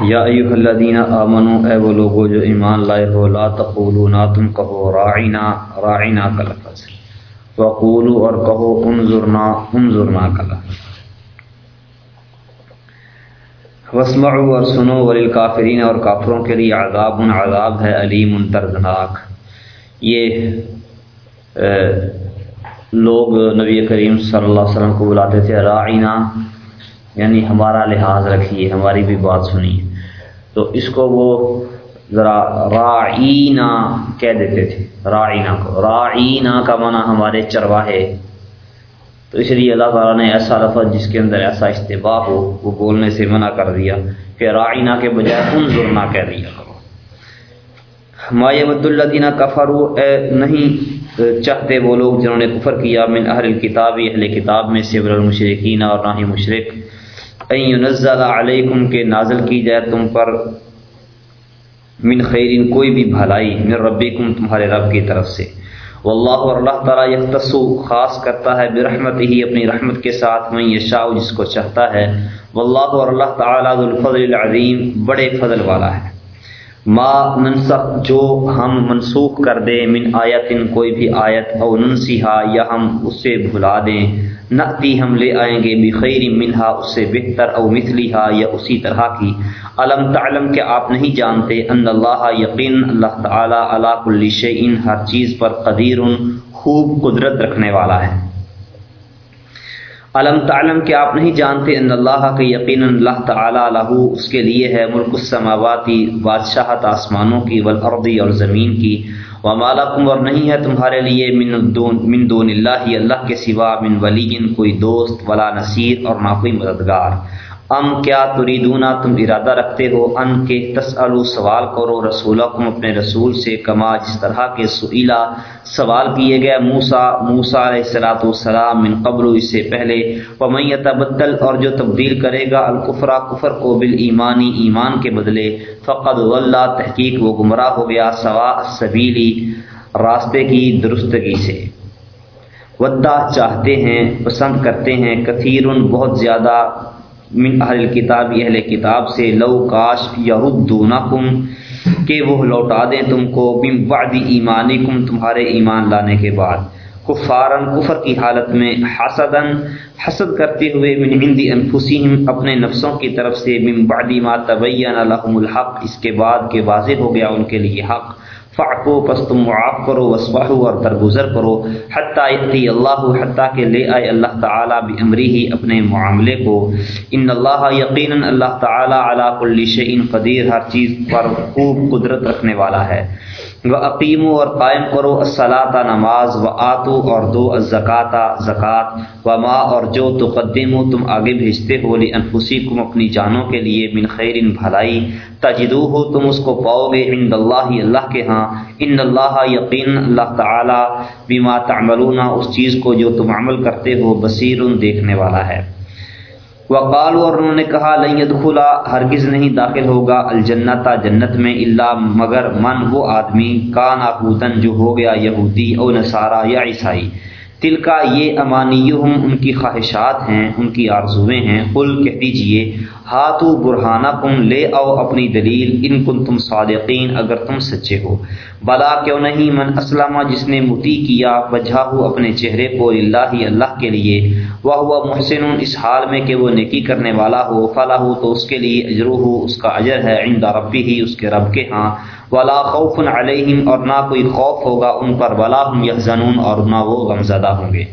یا ایوہ الذین آمنو اے وہ لوگو جو ایمان لائے ہو، لا تقولو نا تم کہو، راعینا راعینا کا لفظ وقولو اور کہو، انظرنا انظرنا کا لفظ وسمعوا اور سنو، وللکافرین اور کافروں کے لیے عذاب عذاب ہے، علیم، دردناک۔ یہ لوگ نبی کریم صلی اللہ علیہ وسلم کو بلاتے تھے رائنا یعنی ہمارا لحاظ رکھیے، ہماری بھی بات سنیے۔ تو اس کو وہ ذرا رائنا کہہ دیتے تھے رائنا کو۔ رائنا کا معنی ہمارے چرواہے تو اس لیے اللہ تعالیٰ نے ایسا لفظ جس کے اندر ایسا استباع ہو، وہ بولنے سے منع کر دیا کہ رائنا کے بجائے ان ضرور کہہ دیا مایہ اللہ دینا کفرو اے نہیں چاہتے وہ لوگ جنہوں نے کفر کیا من اہل کتاب اہل کتاب میں سے المشرقین اور نہ ہی مشرق نزل علیکم کے نازل کی جائے تم پر من خیرین کوئی بھی بھلائی من ربکم تمہارے رب کی طرف سے۔ واللہ، اور اللہ تعالیٰ یختصو، خاص کرتا ہے برحمت ہی اپنی رحمت کے ساتھ میں یشاء، جس کو چاہتا ہے۔ واللہ، اور اللہ تعالیٰ ذو الفضل العظیم، بڑے فضل والا ہے۔ ما ننسخ جو ہم منسوخ کر دیں من آیت کوئی بھی آیت، او ننسیحا یا ہم اسے بھلا دیں۔ نقدی ہم لے آئیں گے بخیر منہا، اس سے بہتر، او مثلیحا یا اسی طرح کی۔ علم تعلم کہ آپ نہیں جانتے ان اللہ یقین، اللہ تعالی علا کل شیء ہر چیز پر قدیر، خوب قدرت رکھنے والا ہے۔ علم تعلم کہ آپ نہیں جانتے ان اللہ کے یقین اللہ تعالی لہو اس کے لیے ہے ملک السماواتی بادشاہت آسمانوں کی والارضی اور زمین کی ومالکم اور نہیں ہے تمہارے لیے من دون من دون اللہ اللہ کے سوا من ولی کوئی دوست ولا نصیر اور نہ کوئی مددگار۔ ام کیا تریدونا تم ارادہ رکھتے ہو؟ ان کے تسالو سوال کرو، رسولکم اپنے رسول سے، کما جس طرح کے سئیلا سوال کیے گئے موسا موسا علیہ السلاۃ والسلام من قبل، اس سے پہلے، ومن یتبدل اور جو تبدیل کرے گا، الکفرا، کفر کو بال ایمانی ایمان کے بدلے، فقد واللہ تحقیق وہ گمراہ ہو گیا، سوا سبیلی راستے کی درستگی سے۔ ودا چاہتے ہیں، پسند کرتے ہیں کثیر بہت زیادہ من اہل کتاب اہل کتاب سے، لو کاش یردونکم، کہ وہ لوٹا دیں تم کو من بعد ایمانکم، تمہارے ایمان لانے کے بعد۔ کفارن، کفر کی حالت میں حسدن حسد کرتے ہوئے من عند انفسہم، اپنے نفسوں کی طرف سے، من بعد ما تبین لهم الحق، اس کے بعد کہ واضح ہو گیا ان کے لیے حق۔ فعقو پس تم معاف کرو وسبحو اور درگزر کرو۔ حتیٰ اتی اللہ، حتیٰ کہ لے آئے اللہ تعالیٰ بمری ہی اپنے معاملے کو۔ ان اللہ یقینا اللہ تعالیٰ علی کل شیء قدیر، ہر چیز پر خوب قدرت رکھنے والا ہے۔ و عقیم اور قائم کرو الصلاۃ نماز و آتو اور دو الزکاتہ زکوٰۃ و ماں اور جو تقدم ہو تم آگے بھیجتے ہو لی انفسی کم اپنی جانوں کے لیے من خیر بھلائی۔ تجدو ہو تم اس کو پاؤ گے ان اللہ اللہ کے ہاں۔ ان اللہ یقین، اللہ تعالی بما تعملون، اس چیز کو جو تم عمل کرتے ہو، بصیر دیکھنے والا ہے۔ وقال اور انہوں نے کہا لید خلا ہرگز نہیں داخل ہوگا الجنت، جنت میں اللہ مگر من وہ آدمی کان آبودن جو ہو گیا یہودی او نصارہ یا عیسائی۔ تل کا یہ امانی ان کی خواہشات ہیں، ان کی آرزویں ہیں۔ قل کہہ دیجیے، ہاتھو برہانہ کم لے آؤ اپنی دلیل، ان کن تم صادقین، اگر تم سچے ہو۔ بلا کیوں نہیں، من اسلامہ جس نے متی کیا وجہ اپنے چہرے کو اللہ ہی اللہ کے لیے وہ ہوا محسن، اس حال میں کہ وہ نیکی کرنے والا ہو، فلاح ہو تو اس کے لیے اجرو ہو اس کا اجر ہے عند ربی ہی، اس کے رب کے ہاں۔ ولا خوف علیہم اور نہ کوئی خوف ہوگا ان پر، ولا ہم یحزنون اور نہ وہ غمزدہ ہوں گے۔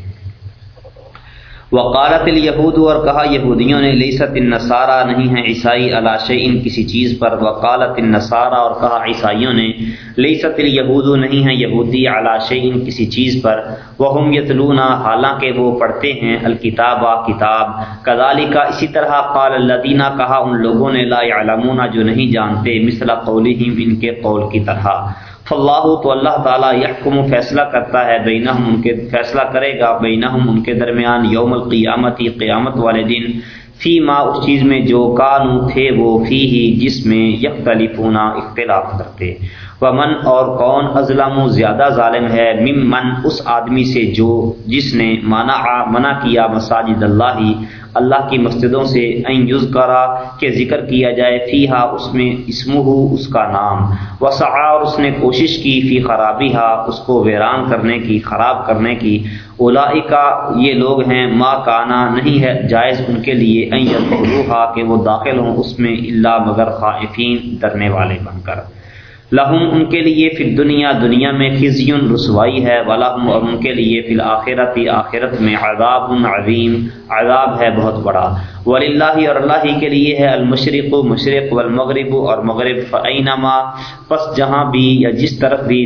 وقالت الیہود اور کہا یہودیوں نے، لیست النصارہ نہیں ہے عیسائی علی شیء کسی چیز پر۔ وقالت النصارہ اور کہا عیسائیوں نے، لیست الیہود نہیں ہے یہودی علی شیء کسی چیز پر۔ وہم یتلون، حالانکہ وہ پڑھتے ہیں الکتاب، کتاب۔ کذالک اسی طرح قال الذین، کہا ان لوگوں نے، لا يعلمون جو نہیں جانتے، مثل قولہم ان کے قول کی طرح۔ فلاح تو اللہ تعالیٰ یحکم فیصلہ کرتا ہے بینہم، ان کے فیصلہ کرے گا بینہم، ان کے درمیان یوم القیامتی قیامت والے دن فی ما اس چیز میں جو کانو تھے وہ فی ہی جس میں یختلفونا، اختلاف کرتے۔ ومن اور کون ازلم زیادہ ظالم ہے مم من اس آدمی سے جو جس نے منع منع کیا مساجد اللہ اللہ کی مسجدوں سے این یوز کرا کہ ذکر کیا جائے فی ہا اس میں اسم اس کا نام۔ وسع اور اس نے کوشش کی فی خرابی ہا اس کو ویران کرنے کی، خراب کرنے کی۔ اولا یہ لوگ ہیں ماں کانا نہیں ہے، جائز ان کے لیے این کہ وہ داخل ہوں اس میں اللہ مگر خائفین، ڈرنے والے بن کر۔ لہم ان کے لیے پھر دنیا دنیا میں خزیون، رسوائی ہے، ولہم اور ان کے لیے فی الآخرت آخرت میں عذاب عظیم، عذاب ہے بہت بڑا۔ ولی اللہ اور اللہ ہی کے لیے ہے المشرق و مشرق والمغرب اور مغرب فعینما پس جہاں بھی یا جس طرف بھی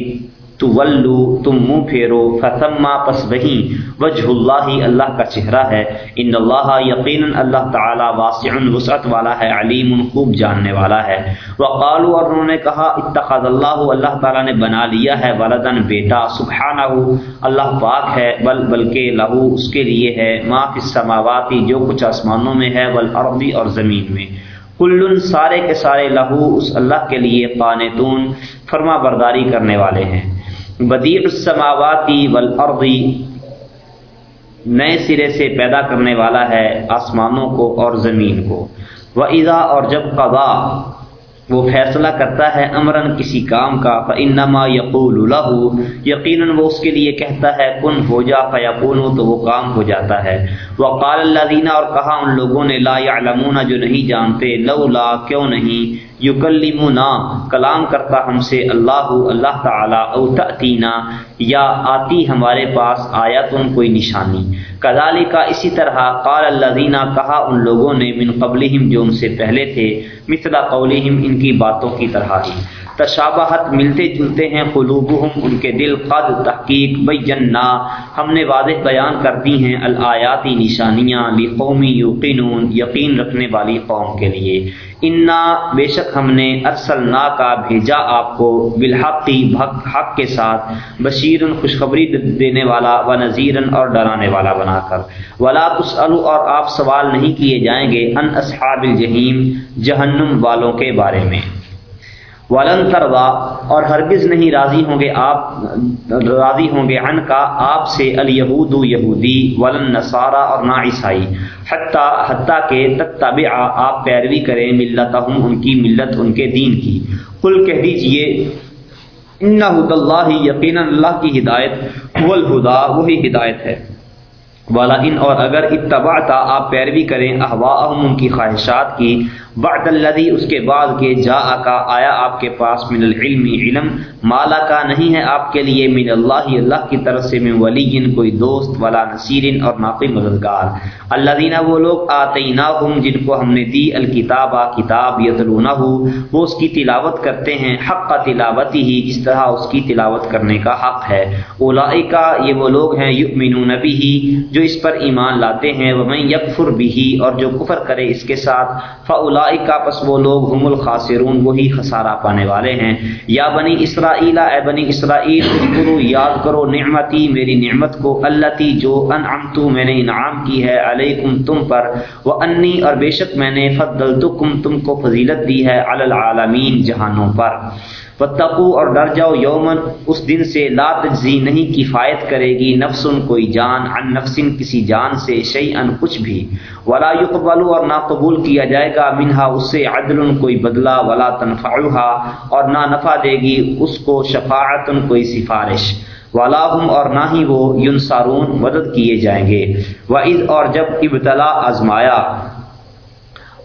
تو ولو تم منہ پھیرو فتما پس وہی، وجہ اللہ اللہ کا چہرہ ہے۔ ان اللہ یقینا اللہ تعالی واسع وسعت والا ہے، علیم خوب جاننے والا ہے۔ وقالو اور انہوں نے کہا، اتخذ اللہ اللہ تعالی نے بنا لیا ہے ولدن بیٹا۔ سبحانہ، اللہ پاک ہے، بل، بلکہ لہو اس کے لیے ہے۔ ما فی السماواتی جو کچھ آسمانوں میں ہے والارضی اور زمین میں۔ کلن سارے کے سارے لہو اس اللہ کے لیے قانتون فرما برداری کرنے والے ہیں۔ بدیع السماواتی والارضی نئے سرے سے پیدا کرنے والا ہے آسمانوں کو اور زمین کو۔ وہ اضا اور جب قضا، وہ فیصلہ کرتا ہے امرن کسی کام کا فنما یقول الہ یقیناً وہ اس کے لیے کہتا ہے، کن ہو جا فیقون تو وہ کام ہو جاتا ہے۔ وہ قال اللہ دینا اور کہا ان لوگوں نے، لا یعلمون جو نہیں جانتے لو لا کیوں نہیں؟ یکلمنا کلام کرتا ہم سے، اللہ اللہ تعالی، او تأتینا، یا آتی ہمارے پاس آیا تم کوئی نشانی۔ کدالی کا اسی طرح قال اللہ دینا کہا ان لوگوں نے من قبلہم جو ان سے پہلے تھے مثلا قولہم ان کی باتوں کی طرح ہی۔ تشابہت ملتے جلتے ہیں قلوبہم، ان کے دل، قد، تحقیق، بینا، ہم نے واضح بیان کر دی ہیں الآیاتی نشانیاں لقومی یوقنون، یقین رکھنے والی قوم کے لیے۔ انا، بے شک ہم نے ارسل نا کا بھیجا آپ کو بالحقی حق کے ساتھ بشیر خوشخبری دینے والا و نذیرن اور ڈرانے والا بنا کر۔ ولا تسلو اور آپ سوال نہیں کیے جائیں گے، ان اصحاب الجحیم جہنم والوں کے بارے میں۔ ولن تروا، اور ہرگز نہیں راضی ہوں گے آپ، راضی ہوں گے ان کا، آپ سے الیہود یہودی، ولن نصارہ اور نہ عیسائی، حتیٰ حتیٰ کہ تک طب آپ پیروی کریں ملت ان کی ملت ان کے دین کی۔ کل کہہ دیجیے، ان حد اللہ یقینا اللہ کی ہدایت، هو الہدا، وہی ہدایت ہے۔ والا ان اور اگر اتباع آپ پیروی کریں احوا ان کی خواہشات کی بعد الذی اس کے بعد کے جا کا آیا آپ کے پاس من العلم علم مالا کا نہیں ہے آپ کے لیے من اللہ اللہ کی طرف سے من ولی کوئی دوست ولا نصیر اور ناقی مددگار۔ اللہ دینا وہ لوگ آتیناہم جن کو ہم نے دی الکتاب کتاب یتلونہ وہ اس کی تلاوت کرتے ہیں، حق کا تلاوتی ہی، جس طرح اس کی تلاوت کرنے کا حق ہے۔ اولائکا، یہ وہ لوگ ہیں، یؤمنون بھی جو اس پر ایمان لاتے ہیں، ومن یکفر بھی اور جو کفر کرے اس کے ساتھ فاولا کا پس وہ لوگ ہم الخاسرون وہی خسارہ پانے والے ہیں۔ یا بنی اسرائیل، اے بنی اسرائیل کرو یاد کرو نعمتی، میری نعمت کو اللاتی جو انعمتو میں نے انعام کی ہے علیکم تم پر وہ انی اور بے شک میں نے فضلتکم تم کو فضیلت دی ہے علی العالمین جہانوں پر۔ فتقو اور ڈر جاؤ یومن اس دن سے لا تجزی نہیں، کفایت کرے گی نفس کوئی جان ان نفسن کسی جان سے شعی ان کچھ بھی۔ ولا يقبل اور نہ قبول کیا جائے گا منہا اس سے عدل کوئی بدلہ، ولا تنفعها اور نہ نفع دے گی، اس کو شفاعت کوئی سفارش۔ ولاحم اور نہ ہی وہ یونسارون مدد کیے جائیں گے۔ وعید اور جب ابتلا آزمایا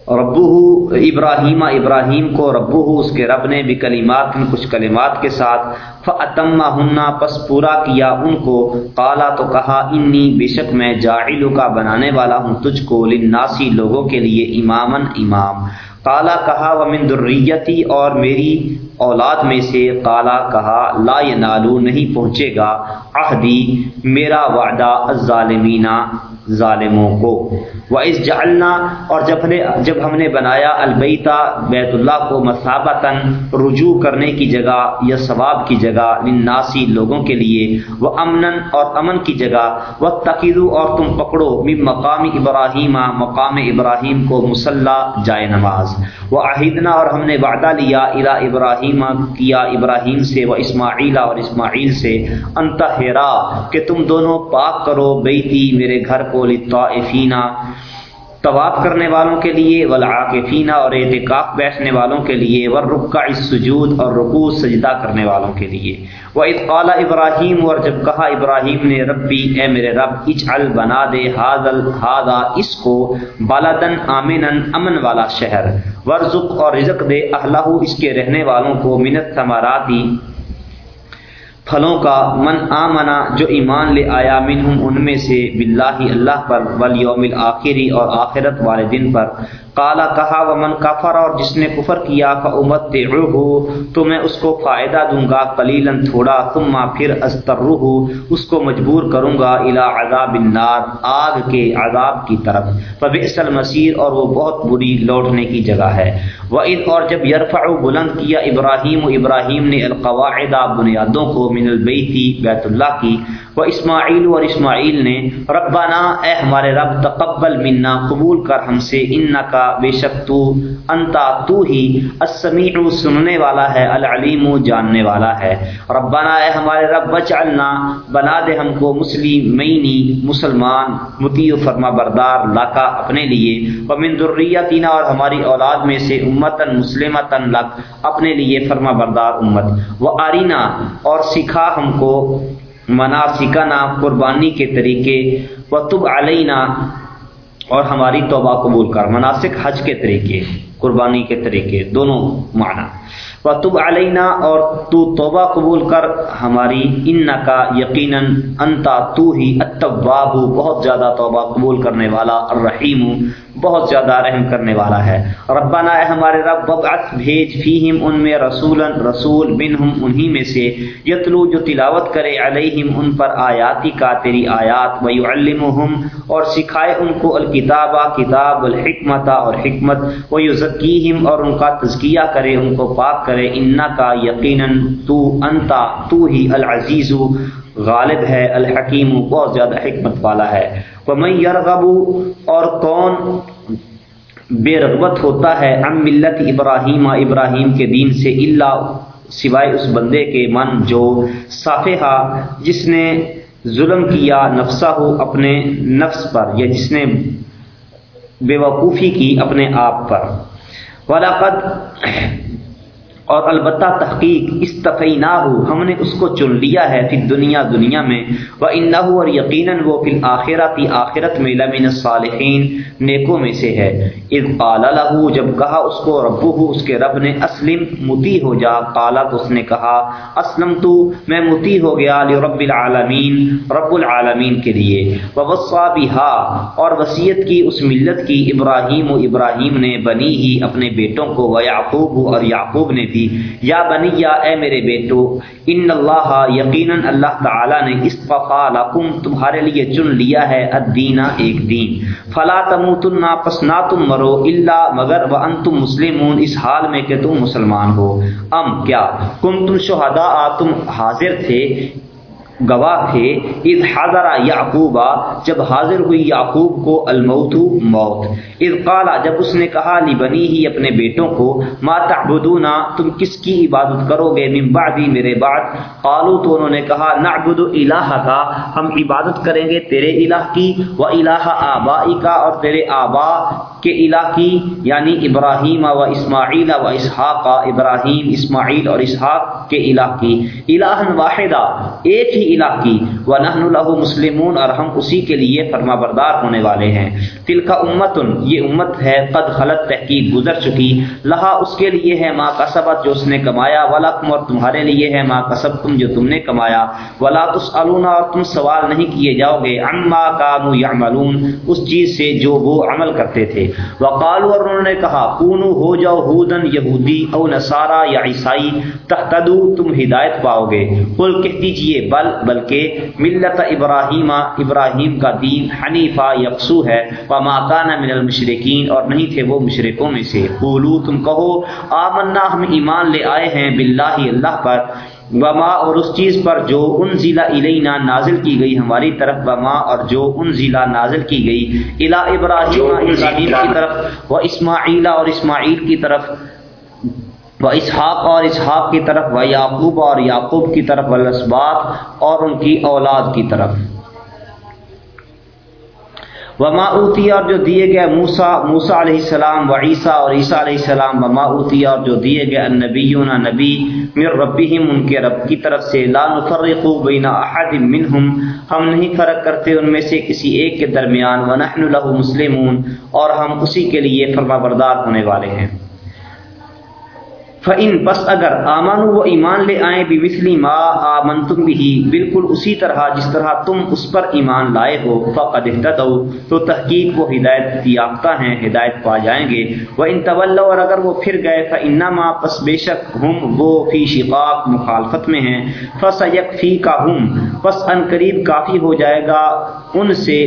ربو ابراہیم ابراہیم کو ربو اس کے رب نے بھی کلیمات کچھ کلمات کے ساتھ فتما ہننا پس پورا کیا ان کو۔ کالا تو کہا، انی بے شک میں جاعلو کا بنانے والا ہوں، تجھ کو لناسی لوگوں کے لیے امامن امام۔ کالا کہا و من ذریتی اور میری اولاد میں سے کالا کہا، لا ینالو، نہیں پہنچے گا۔ عہدی، میرا وعدہ الظالمینہ ظالموں کو۔ وہ اس جالنا اور جب نے جب ہم نے بنایا البیتا بیت اللہ کو مسابتاً رجوع کرنے کی جگہ یا ثواب کی جگہ ناسی لوگوں کے لیے وہ امن اور امن کی جگہ وہ تقیدو اور تم پکڑو مقام ابراہیم مقام ابراہیم کو مسلح جائے نماز۔ وہ عہدنا اور ہم نے وعدہ لیا الا ابراہیم، کیا ابراہیم سے وہ اسماعیلا اور اسماعیل سے انتہرا کہ تم دونوں پاک کرو بیتی میرے گھر کو لطائفینہ طواف کرنے والوں کے لیے ولاقفینہ اور اعتکاف بیٹھنے والوں کے لیے ورقع سجود اور رکوع سجدہ کرنے والوں کے لیے۔ وہ اطقال ابراہیم اور جب کہا ابراہیم نے، ربی، اے میرے رب اچ بنا دے حاضل ہادا اس کو بالادن آمن امن والا شہر۔ ورژ اور رزق دے اللہ اس کے رہنے والوں کو منت ثماراتی پھلوں کا من آمنا جو ایمان لے آیا منہم، ان میں سے باللہ اللہ پر، والیوم الآخری اور آخرت والے دن پر۔ کالا کہا و من کفر، اور جس نے کفر کیا فمت ہو تو میں اس کو فائدہ دوں گا کلیلن تھوڑا ثم پھر استر اس کو مجبور کروں گا الا عذاب النار، آگ کے عذاب کی طرف۔ فبئس المسیر اور وہ بہت بری لوٹنے کی جگہ ہے۔ وعید اور جب یرفع، بلند کیا، ابراہیم و ابراہیم نے القواعدہ بنیادوں کو من البیتی بیت اللہ کی وہ اسماعیل اور اسماعیل نے، ربنا، اے ہمارے رب، تقبل منا، قبول کر ہم سے ان کا بے شک تو، انتا تو ہی السمیع سننے والا ہے، العلیم جاننے والا ہے۔ ربنا، اے ہمارے رب بچعلنا بنا دے ہم کو مسلمینی مسلمان متی و فرما بردار لاکا اپنے لیے۔ ومن ذریتنا، اور ہماری اولاد میں سے امتن، مسلمتن لک، اپنے لیے فرما بردار امت۔ وہ آرینا اور سکھا ہم کو مناسکنا قربانی کے طریقے و تب علینا اور ہماری توبہ قبول کر، مناسک حج کے طریقے، قربانی کے طریقے، دونوں معنی۔ و تب علینا اور تو توبہ قبول کر، ہماری ان کا یقیناً انتا تو ہی اتباب بہت زیادہ توبہ قبول کرنے والا الرحیم۔ بہت زیادہ رحم کرنے والا ہے۔ ربنا اے ہمارے رب، وبعث، بھیج فیہم ان میں رسولا، رسول منہم، انہی میں سے۔ یتلو، جو تلاوت کرے، علیہم ان پر آیاتی کا تیری آیات، ویعلمہم اور سکھائے ان کو الکتابہ، کتاب والحکمت اور حکمت۔ ویزکیہم اور ان کا تزکیہ کرے، ان کو پاک کرے۔ انہ کا یقیناً تو انتا تو ہی العزیز، غالب ہے، الحکیم، بہت زیادہ حکمت والا ہے۔ میں یرغب اور کون بے رغبت ہوتا ہے ام ملت ابراہیم ابراہیم کے دین سے اللہ سوائے اس بندے کے من جو صافحہ جس نے ظلم کیا، نفسہ ہو اپنے نفس پر، یا جس نے بے وقوفی کی اپنے آپ پر۔ ولاقت اور البتہ تحقیق استفی نہ ہو ہم نے اس کو چن لیا ہے پھر دنیا دنیا میں۔ وہ ان نہ اور یقیناً وہ پھر آخراتی آخرت میں لمن صالحین نیکوں میں سے ہے۔ اذ قال له، جب کہا اس کو ربو ہو اس کے رب نے، اسلم، متی ہو جا۔ قالا، تو اس نے کہا اسلم تو میں متی ہو گیا لرب العالمین، رب العالمین کے لیے۔ ووصا بها، اور وصیت کی، اس ملت کی، ابراہیم و ابراہیم نے بنی ہی اپنے بیٹوں کو و یعقوب اور یعقوب نے تھی۔ یا بنی، یا اے میرے بیٹو، ان اللہ یقیناً اللہ تعالی نے اس لکم تمہارے لیے چن لیا ہے ادینا ایک دین۔ فلا تموتن پس نہ تم مرو الا مگر وانتم مسلمون، اس حال میں کہ تم مسلمان ہو۔ ام کیا؟ کم تم شہداء، تم حاضر تھے۔ گواہ تھے، اذ حضر یعقوبا جب حاضر ہوئی یعقوب کو الموت موت۔ اذ قالا جب اس نے کہا، لی بنی ہی اپنے بیٹوں کو، ما تعبدونا تم کس کی عبادت کرو گے من بعدی میرے بعد؟ قالو تو انہوں نے کہا، نعبد الہ کا ہم عبادت کریں گے تیرے الہ کی، و الہ آبائی کا اور تیرے آبا کے الہ کی یعنی ابراہیم و اسماعیل و اسحاق، ابراہیم، اسماعیل اور اسحاق کے الہ کی۔ الہ واحدہ، ایک ہی الہ کی و نحن له مسلمون اور ہم اسی کے لیے فرما بردار ہونے والے ہیں۔ تل کا امتن، یہ امت ہے، قد خلط تحقیق گزر چکی۔ لہا اس کے لیے ہے ماں کسبت جو اس نے کمایا، ولکم اور تمہارے لیے ہے ماں کسب تم جو تم نے کمایا۔ ولا تسالون اور تم سوال نہیں کیے جاؤ گے عما کانوا یعملون۔ اس چیز سے جو وہ عمل کرتے تھے۔ وقالوا اور انہوں نے کہا، کونو، ہو جاؤ ہودن، یہودی او نصارا یا عیسائی تہتدو تم ہدایت پاؤ گے۔ قل کہہ دیجیے، بل بلکہ ملت ابراہیم ابراہیم کا دین حنیفہ یکسو ہے وما کان من المشرکین اور نہیں تھے وہ مشرکوں میں سے۔ قولو تم کہو آمنا ہم ایمان لے آئے ہیں باللہ اللہ پر۔ وما اور اس چیز پر جو ان ضلع علینا نازل کی گئی ہماری طرف وما اور جو ان ضلع نازل کی گئی الا ابراہیم ابراہیم کی طرف و اسماعیلا اور اسماعیل کی طرف۔ وہ اسحاق اور اسحاق کی طرف و یعقوب اور یعقوب کی طرف والاسباط اور ان کی اولاد کی طرف۔ وما اوتی اور جو دیے گئے موسا موسا علیہ السلام و عیسیٰ اور عیسیٰ علیہ السلام۔ وما اوتی اور جو دیے گئے النبیون، نبی مر ربیم ان کے رب کی طرف سے۔ لا نفرق بین احد منہم۔ ہم نہیں فرق کرتے ان میں سے کسی ایک کے درمیان۔ ونحن له مسلمون۔ اور ہم اسی کے لیے فرما بردار ہونے والے ہیں۔ فعن بس اگر آمان و ایمان لے آئیں بھی مسلی ما آمن تم بھی بالکل اسی طرح جس طرح تم اس پر ایمان لائے ہو، فقد ہو تو تحقیق وہ ہدایت یافتہ ہیں، ہدایت پا جائیں گے۔ وہ ان طول اور اگر وہ پھر گئے فنا ما پس بے شک ہم وہ فی شقاق مخالفت میں ہیں۔ فس یک فی کا ہم پس ان قریب کافی ہو جائے گا ان سے۔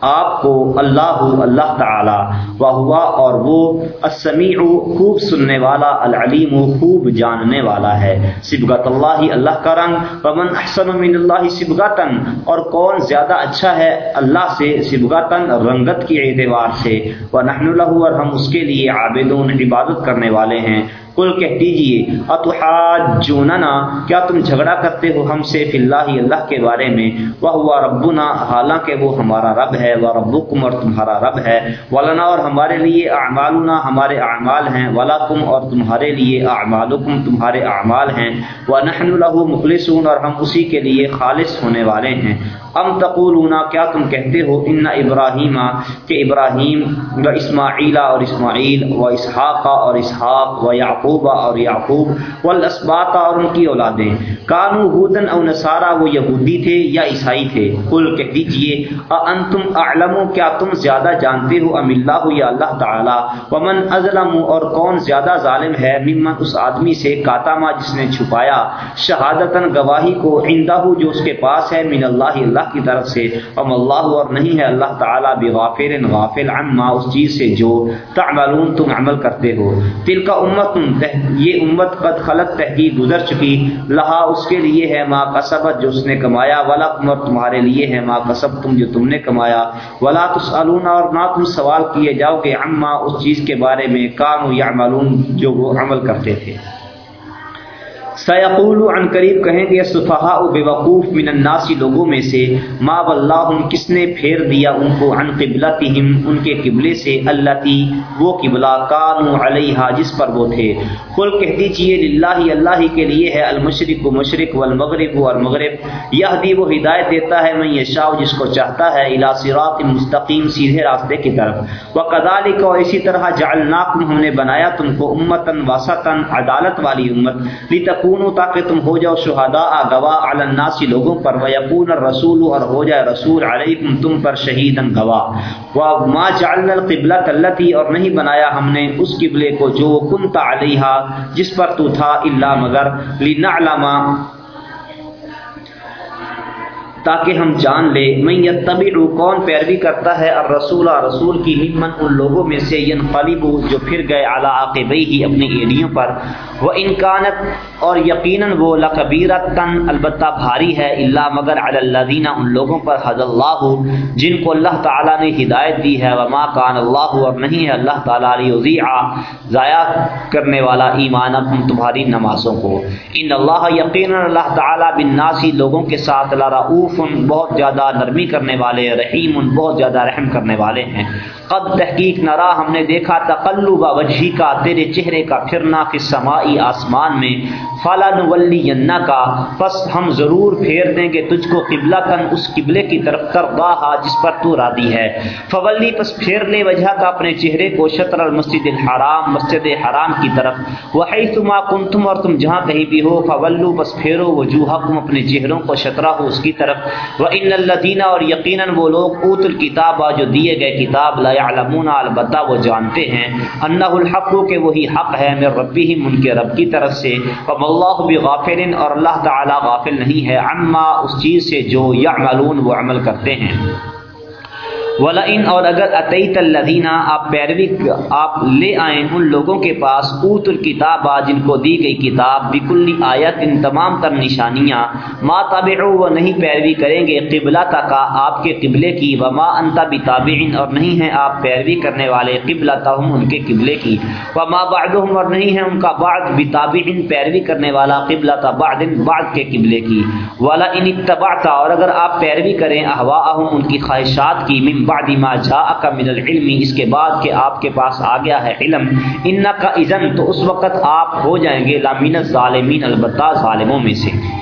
آپ کو اللہ اللہ تعالی و ہوا اور وہ السمیع، خوب سننے والا، العلیم، خوب جاننے والا ہے۔ سبغت اللہ اللہ کا رنگ۔ ومن احسن من اللہ سبغتن اور کون زیادہ اچھا ہے اللہ سے سبغتن رنگت کی اعتبار سے۔ وہ نحن له اور ہم اس کے لیے عابدون، عبادت کرنے والے ہیں۔ کل کہہ دیجیے اتحاجوننا، کیا تم جھگڑا کرتے ہو ہم سے فی اللہ اللہ کے بارے میں؟ وہ ہوا ربنا، حالانکہ وہ ہمارا رب ہے وہ ربکم اور تمہارا رب ہے، ولنا اور ہمارے لیے اعمالنا ہمارے اعمال ہیں، ولاکم اور تمہارے لیے اعمالکم تمہارے اعمال ہیں، ونحن له مخلصون اور ہم اسی کے لیے خالص ہونے والے ہیں۔ ام تقولون، کیا تم کہتے ہو ان ابراہیم، کہ ابراہیم و اسماعیل اور اسماعیل و اسحاق اور اسحاق و یعقوب اور یعقوب والاسباط اور ان کی اولادیں۔ کانو ہودن او نصارا وہ یہودی تھے یا عیسائی تھے؟ قل کہہ دیجیے انتم اعلم؟ کیا تم زیادہ جانتے ہو ام اللہ یا اللہ تعالی؟ ومن ازلم اور کون زیادہ ظالم ہے؟ ممن اس آدمی سے کاتاما جس نے چھپایا۔ شہادتن گواہی کو عندہ جو اس کے پاس ہے، من اللہ اللہ کی طرف سے۔ ام اللہ اور نہیں ہے اللہ تعالیٰ بغافر غافل عما، اس چیز سے جو تعملون تم عمل کرتے ہو۔ تل کا امت یہ امت قد خلط تحقیق گزر چکی۔ لہا اس کے لیے ہے ماں کسبت جو اس نے کمایا، ولا عمر تمہارے لیے ہے ماں کسب تم جو تم نے کمایا۔ ولا تسالون اور نہ تم سوال کیے جاؤ کہ عما اس چیز کے بارے میں کانو یا جو وہ عمل کرتے تھے۔ سیقول عن قریب کہیں گے صفحاء بے وقوف من الناسی لوگوں میں سے، ما واللہ کس نے پھیر دیا ان کو عن قبلتہم ان کے قبلے سے اللہ تی وہ قبلہ کانو علیہا جس پر وہ تھے۔ قل کہہ دیجیے للہ اللہ کے لیے ہے المشرق و مشرق، والمغرب اور مغرب یہدی وہ ہدایت دیتا ہے، من یشاء، جس کو چاہتا ہے الی صراط مستقیم سیدھے راستے کی طرف۔ وکذالک اور اسی طرح جعلناکم، ہم نے بنایا تم کو امتا وسطا عدالت والی امت۔ لتکون تکونو تاکہ تم ہو جاؤ شہداء، گواہ علی الناس لوگوں پر ویکون الرسول، اور ہو جائے رسول علیکم، تم پر شہیدن گواہ۔ و ما جعلنا القبلہ التي، اور نہیں بنایا ہم نے اس قبلے کو جو کنت علیہا، جس پر تو تھا الا مگر، لنعلم تاکہ ہم جان لے میں یتبع کون پیروی کرتا ہے؟ اور رسول رسول کی ممن ان لوگوں میں سے ینقلب جو پھر گئے اعلی عاقبی ہی اپنی ایڑیوں پر۔ وہ انکانت اور یقیناً وہ لکبیرتن البتہ بھاری ہے اللہ مگر علی الذین، ان لوگوں پر حد اللہ، جن کو اللہ تعالی نے ہدایت دی ہے۔ وما کان اللہ، اور نہیں ہے اللہ تعالی لیضیع ضائع کرنے والا ایمان تمہاری نمازوں کو۔ ان اللہ یقینا اللہ تعالی بالناس، لوگوں کے ساتھ لرؤوف بہت زیادہ نرمی کرنے والے، رحیم بہت زیادہ رحم کرنے والے ہیں۔ قد تحقیق نرا، ہم نے دیکھا، تقلب وجہی کا، تیرے چہرے کا پھرنا فی سمائی آسمان میں۔ فلا نولی کا پس ہم ضرور پھیر دیں گے تجھ کو قبلہ کن اس قبلے کی طرف ترضاہا جس پر تو رادی ہے۔ فولی، پس پھیر لے وجہ کا اپنے چہرے کو شطر المسجد الحرام، مسجد حرام کی طرف۔ وحیث ما کنتم، اور تم جہاں کہیں بھی ہو، فولو، پس پھیرو، وجوہکم، اپنے چہروں کو شطرہ ہو اس کی طرف۔ و ان الذین اور یقیناً وہ لوگ اوت الکتاب جو دیے گئے کتاب لا علمون البتہ وہ جانتے ہیں انہ الحق، کہ وہی حق ہے میں ربی ہی ان کے رب کی طرف سے۔ وم اللہ بغافل، اور اللہ تعالی غافل نہیں ہے عما، اس چیز سے جو یعملون وہ عمل کرتے ہیں۔ ولا ان اور اگر عطیت الدینہ آپ پیروی، آپ لے آئیں ان لوگوں کے پاس اوت الکتاب، جن کو دی گئی کتاب بکلی آیت، ان تمام تر نشانیاں، ما تابع وہ نہیں پیروی کریں گے، قبلہ تک آپ کے قبلے کی، وما انتا بتابعین، اور نہیں ہیں آپ پیروی کرنے والے، قبلہ تہم ان کے قبلے کی، وما بعدهم اور نہیں ہے ان کا بعد، بتابعین پیروی کرنے والا، قبلہ تا بعد بعد کے قبلے کی ولا ان اتبعت، اور اگر آپ پیروی کریں احواءهم ان کی خواہشات کی، من بعد ما جاءک من العلم، اس کے بعد کہ آپ کے پاس آ گیا ہے علم۔ انک اذن، تو اس وقت آپ ہو جائیں گے، لامین الظالمین، البتہ ظالموں میں سے۔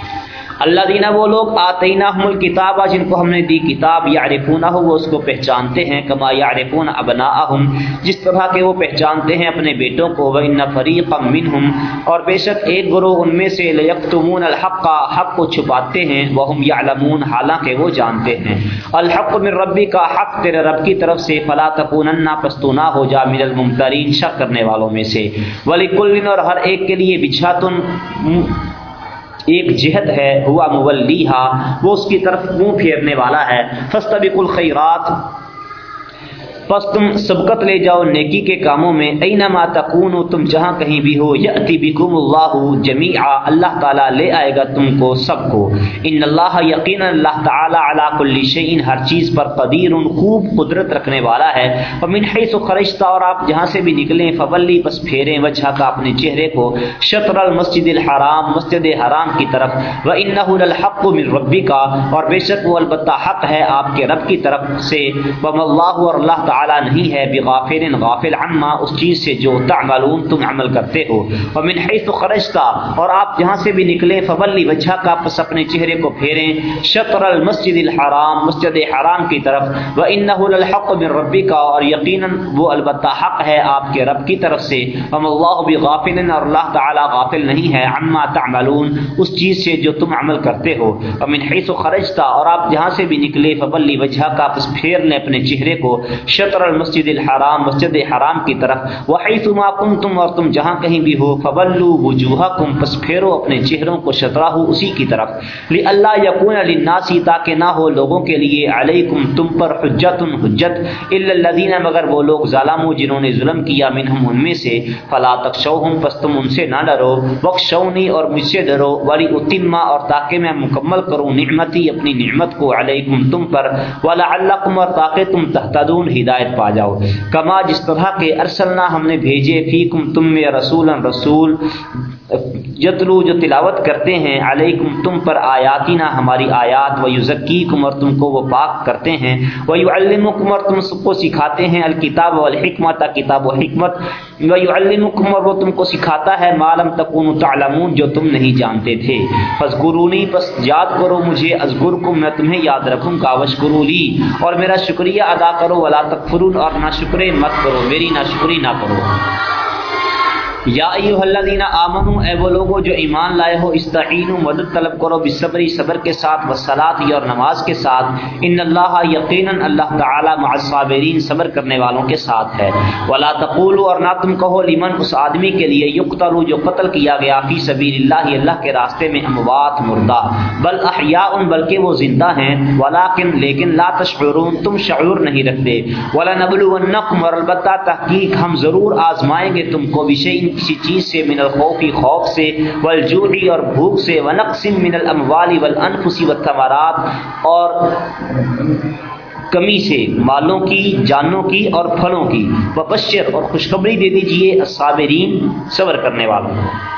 اللہ دینا وہ لوگ آتینہ ہم الکتاب جن کو ہم نے دی کتاب، یعرفونہ ہو وہ اس کو پہچانتے ہیں، کما یعرفون ابناءہم جس طرح کہ وہ پہچانتے ہیں اپنے بیٹوں کو وہ وَإِنَّ فَرِيقًا مِّنْهُمْ، اور بے شک ایک گروہ ان میں سے لیکتمون الحق کا حق کو چھپاتے ہیں وہم یعلمون حالانکہ وہ جانتے ہیں۔ الحق من ربی کا حق تیرے رب کی طرف سے، فلا تکونن پستونا ہو جا من الممترین، شک کرنے والوں میں سے۔ وَلِكُلٍ، اور ہر ایک کے لیے بچھاتن ایک جہت ہے، ہوا مولیحا وہ اس کی طرف منہ پھیرنے والا ہے۔ فستبق الخیرات پس تم سبقت لے جاؤ نیکی کے کاموں میں، اینما تکونو، تم جہاں کہیں بھی ہو، یأتی بکم اللہ جمیعا، اللہ تعالیٰ لے آئے گا تم کو، سب کو۔ ان اللہ یقین اللہ تعالیٰ علا کل شئین ہر چیز پر قدیر، خوب قدرت رکھنے والا ہے۔ ومن حیث خرجتا اور آپ جہاں سے بھی نکلیں، فولی بس پھیریں، وجہ کا اپنے چہرے کو۔ شطر المسجد الحرام، مسجد حرام کی طرف۔ وانه للحق من ربک۔ اور بے شک وہ البتہ حق ہے آپ کے رب کی طرف سے۔ وم اللہ اور اللہ تعالیٰ تعالی نہیں ہے، بغافل غافل عما، اس چیز سے جو تعملون، تم عمل کرتے ہو۔ اور ومن حيث خرجتا، اور آپ جہاں سے بھی نکلیں فولی وجہ کا پس اپنے چہرے کو پھیریں۔ شطر المسجد الحرام، مسجد حرام کی طرف۔ وانه للحق من ربك، اور یقینا وہ البتہ حق ہے آپ کے رب کی طرف سے۔ وم اللہ بغافل، اور اللہ تعالی غافل نہیں ہے، عما تعملون، اس چیز سے جو تم عمل کرتے ہو۔ ومن حيث خرجتا، اور آپ جہاں سے بھی نکلے فولی وجہ کا پس پھیر لیں اپنے چہرے کو۔ شطر المسجد الحرام، مسجد حرام کی طرف وحیث ما کنتم اور تم جہاں کہیں بھی ہو فولو وجوہکم پس پھیرو اپنے چہروں کو شطراہ اسی کی طرف۔ لئلا یکون للناس، تاکہ نہ ہو لوگوں کے لیے علیکم تم پر حجت حجت۔ الا الذین مگر وہ لوگ ظالمو جنہوں نے ظلم کیا، منہم ان میں سے۔ فلا تخشوہم پس تم ان سے نہ ڈرو۔ بخشونی اور مجھ سے ڈرو۔ ولی اتمہ اور تاکہ میں مکمل کروں نعمتی، اپنی نعمت کو علیکم تم پر۔ ولعلکم اور تاکہ تم تہتدون ہدایت ہدایت پا جاؤ۔ کما جس طرح کے ارسلنا ہم نے بھیجے، فیکم تم میں رسول رسول۔ یتلو جو تلاوت کرتے ہیں، علیکم تم پر آیاتینا ہماری آیات و یزکیکم اور تم کو وہ پاک کرتے ہیں۔ و یعلمکم اور تم سب کو سکھاتے ہیں الکتاب والحکمت، کتاب و حکمت و یعلمکم اور وہ تم کو سکھاتا ہے معلم تکون تعلمون، جو تم نہیں جانتے تھے۔ فذکرونی پس یاد کرو مجھے ازگرکم میں تمہیں یاد رکھوں گا۔ وشکرو اور میرا شکریہ ادا کرو۔ ولا تک تکفرون اور ناشکرے مت کرو میری ناشکری نہ کرو۔ یا ایوہ الذین آمنو، اے وہ لوگو جو ایمان لائے ہو استعینو مدد طلب کرو، بصبری، صبر کے ساتھ وصلاتی اور نماز کے ساتھ۔ ان اللہ یقینا، اللہ تعالی مع الصابرین، صبر کرنے والوں کے ساتھ ہے۔ ولا تقولوا اور نہ تم کہو، لمن اس آدمی کے لیے یقتل جو قتل کیا گیا فی سبیل اللہ اللہ کے راستے میں اموات، مردہ۔ بل احیاء، بلکہ وہ زندہ ہیں۔ ولکن لیکن لا تشعرون، تم شعور نہیں رکھتے۔ ولا نبلونکم اور البتہ تحقیق ہم ضرور آزمائیں گے تم کو، بشیء کسی چیز سے من الخوفی خوف سے والجوعی اور بھوک سے ونقسم من الاموال والانفس والثمرات اور کمی سے، مالوں کی، جانوں کی اور پھلوں کی۔ وبشر اور خوشخبری دے دیجیے صابرین صبر کرنے والوں۔ کو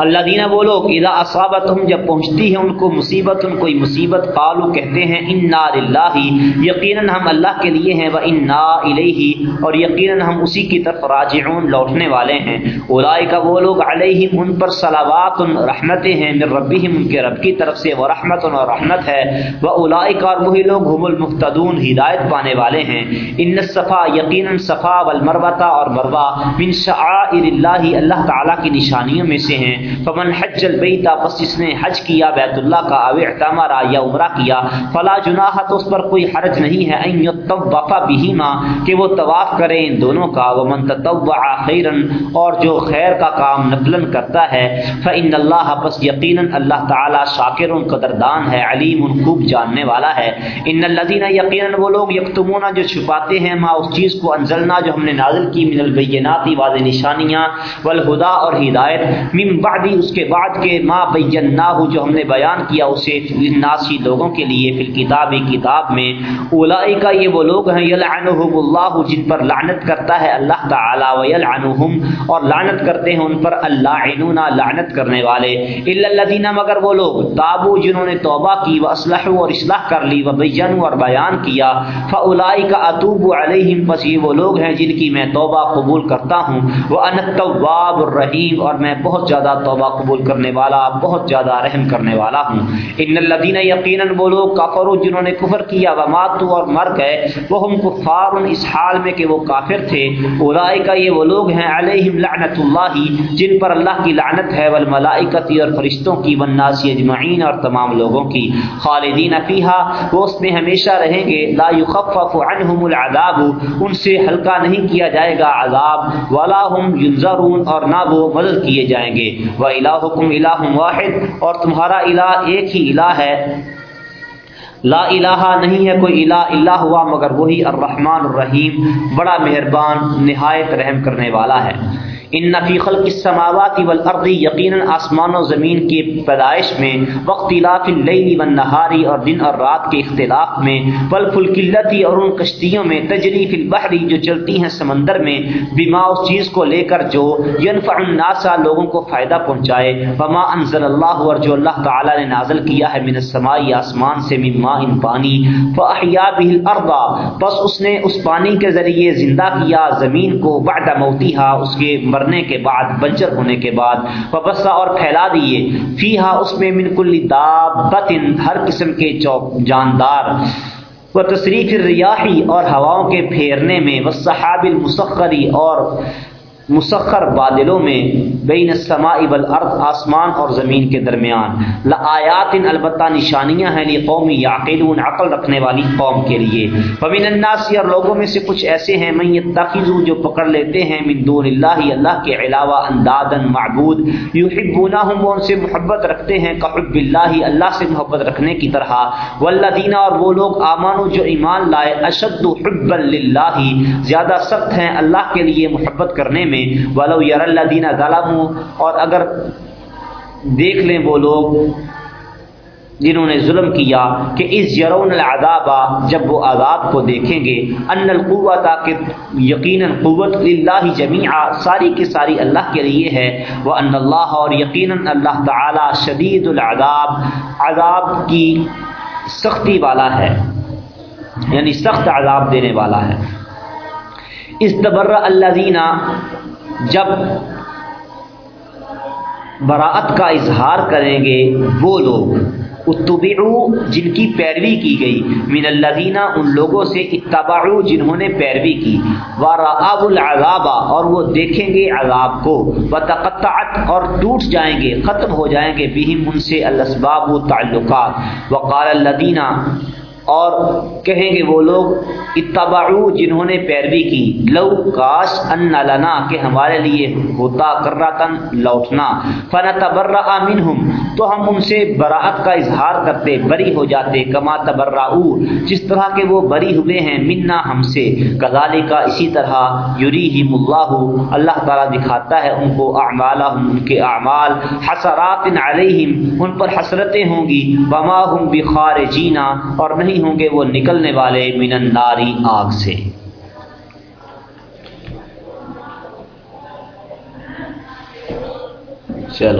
اللہ دینا وہ لوگ اذا اصابت ہم جب پہنچتی ہے ان کو مصیبت، ان کوئی مصیبت، قالو کہتے ہیں انا للہ، یقیناً ہم اللہ کے لیے ہیں، و انا الیہ، اور یقیناً ہم اسی کی طرف راجعون، لوٹنے والے ہیں۔ اولئک کا وہ لوگ علیہم، ان پر صلوات، رحمتیں ہیں من ربہم، ان کے رب کی طرف سے وہ رحمت اور رحمت ہے۔ و اولئک اور وہی لوگ هم المهتدون ہدایت پانے والے ہیں۔ ان الصفا، یقیناً صفا والمروہ، اور مروہ، من شعائر اللہ اللہ تعالی کی نشانیوں میں سے ہیں۔ فمن حج البیتا پس جس نے حج کیا، بیت اللہ کا او اعتمرا یا عمرہ کیا، فلا جناح، تو اس پر کوئی حرج نہیں ہے، ان یطوف بہما، کہ وہ طواف کرے ان دونوں کا، ومن تطوع خیرا، اور جو خیر کا کام نفلا کرتا ہے، فان اللہ، پس یقینا اللہ تعالی شاکر قدردان ہے، علیم خوب جاننے والا ہے۔ ان الذين یقینا، وہ لوگ یکتمون جو چھپاتے ہیں، ما اس چیز کو انزلنا، جو ہم نے نازل کی، من البینات واضح نشانیاں والہدى اور ہدایت، من بعد بعدی اس کے بعد کے ما بینا ہو جو ہم نے بیان کیا اسے ناسی لوگوں کے لیے فی الکتاب کتاب میں اولائی کا یہ وہ لوگ ہیں یلعنہم اللہ جن پر لعنت کرتا ہے اللہ تعالی ویلعنہم، اور لعنت کرتے ہیں ان پر اللہ عنونا لعنت کرنے والے۔ الا الذین، مگر وہ لوگ، تابو، جنہوں نے توبہ کی و اور اصلاح کر لی و اور بیان کیا۔ فاولائی کا اتوب علیہم، پس یہ وہ لوگ ہیں جن کی میں توبہ قبول کرتا ہوں۔ وہ ان التواب الرحیم اور میں بہت زیادہ توبہ توبہ قبول کرنے والا، بہت زیادہ رحم کرنے والا ہوں۔ ان الذین یقینا وہ لوگ کفروا جنہوں نے کفر کیا و ماتوا اور مر گئے۔ وہ ہم کفار اس حال میں کہ وہ کافر تھے۔ اولئک یہ وہ لوگ ہیں، علیہم لعنت اللہ، جن پر اللہ کی لعنت ہے والملائکۃ اور فرشتوں کی، والناس اجمعین اور تمام لوگوں کی۔ خالدین فیہا، وہ اس میں ہمیشہ رہیں گے۔ لا یخفف عنہم العذاب، ان سے ہلکا نہیں کیا جائے گا عذاب۔ ولا هم ينذرون اور نہ وہ مدد کیے جائیں گے۔ و الہکم الہ واحد اور تمہارا الہ ایک ہی الہ ہے۔ لا الہ نہیں ہے کوئی الہ اللہ ہوا مگر وہی الرحمن الرحیم، بڑا مہربان، نہایت رحم کرنے والا ہے۔ ان نفی خلق السماوات والارض یقینا آسمان و زمین کی پیدائش میں، وقت الاف اللیل والنہاری اور دن اور رات کے اختلاف میں، والفلک التی اور ان کشتیوں میں، تجری فی البحر جو چلتی ہیں سمندر میں، بما اس چیز کو لے کر جو ينفع الناس لوگوں کو فائدہ پہنچائے، وما انزل اللہ اور جو اللہ تعالی نے نازل کیا ہے من السماء، آسمان سے من ماء پانی فاحیا به الارض بس اس نے اس پانی کے ذریعے زندہ کیا زمین کو بعد موتها، اس کے مرنے کے بعد بنجر ہونے کے بعد وبسا اور پھیلا دیے فیحا اس میں من کل دابت ہر قسم کے جاندار۔ وہ تصریف ریاحی اور ہواؤں کے پھیرنے میں۔ والسحاب المسخری اور مسخر بادلوں میں بین السماء والارض، آسمان اور زمین کے درمیان۔ لآیات، البتہ نشانیاں ہیں لی قوم یعقلون، عقل رکھنے والی قوم کے لیے۔ ومن الناس، اور لوگوں میں سے کچھ ایسے ہیں، من یتخذو، جو پکڑ لیتے ہیں، من دون اللہ اللہ کے علاوہ اندادا معبود۔ یحبونہم، وہ ان سے محبت رکھتے ہیں، کحب اللہ اللہ سے محبت رکھنے کی طرح۔ والذین، اور وہ لوگ آمانو جو ایمان لائے، اشد حبا للہ، زیادہ سخت ہیں، اللہ کے لیے محبت کرنے میں۔ ولو یر اللہ دینا ظالم اور اگر دیکھ لیں وہ لوگ جنہوں نے ظلم کیا کہ اس یرون العذاب، جب وہ عذاب کو دیکھیں گے ان القوت کہ یقیناً قوت اللہ جمیعا ساری کی ساری اللہ کے لیے ہے۔ وہ ان اللہ اور یقیناً اللہ تعالی شدید العذاب، عذاب کی سختی والا ہے یعنی سخت عذاب دینے والا ہے۔ اس تبر الذین جب براعت کا اظہار کریں گے وہ لوگ، اتبعو جن کی پیروی کی گئی، من الذین ان لوگوں سے اتبعو جنہوں نے پیروی کی ورآب العذاب اور وہ دیکھیں گے عذاب کو، وتقطعت اور ٹوٹ جائیں گے، ختم ہو جائیں گے بہم ان سے الاسباب و تعلقات۔ وقال الذین اور کہیں گے وہ لوگ اتبعو جنہوں نے پیروی کی، لو کاش ان لنا، کہ ہمارے لیے ہوتا کرتن لوٹنا۔ فنتبرأ منہم، تو ہم ان سے براعت کا اظہار کرتے، بری ہو جاتے۔ کما تبرعو جس طرح کے وہ بری ہوئے ہیں، منا ہم سے۔ کذالک کا اسی طرح یریہم اللہ اللہ تعالی دکھاتا ہے ان کو اعمالہم، ان کے اعمال۔ حسرات علیہم، ان پر حسرتیں ہوں گی۔ وما هم بخارجین، اور نہیں ہوں گے وہ نکلنے والے من الناری آگ سے۔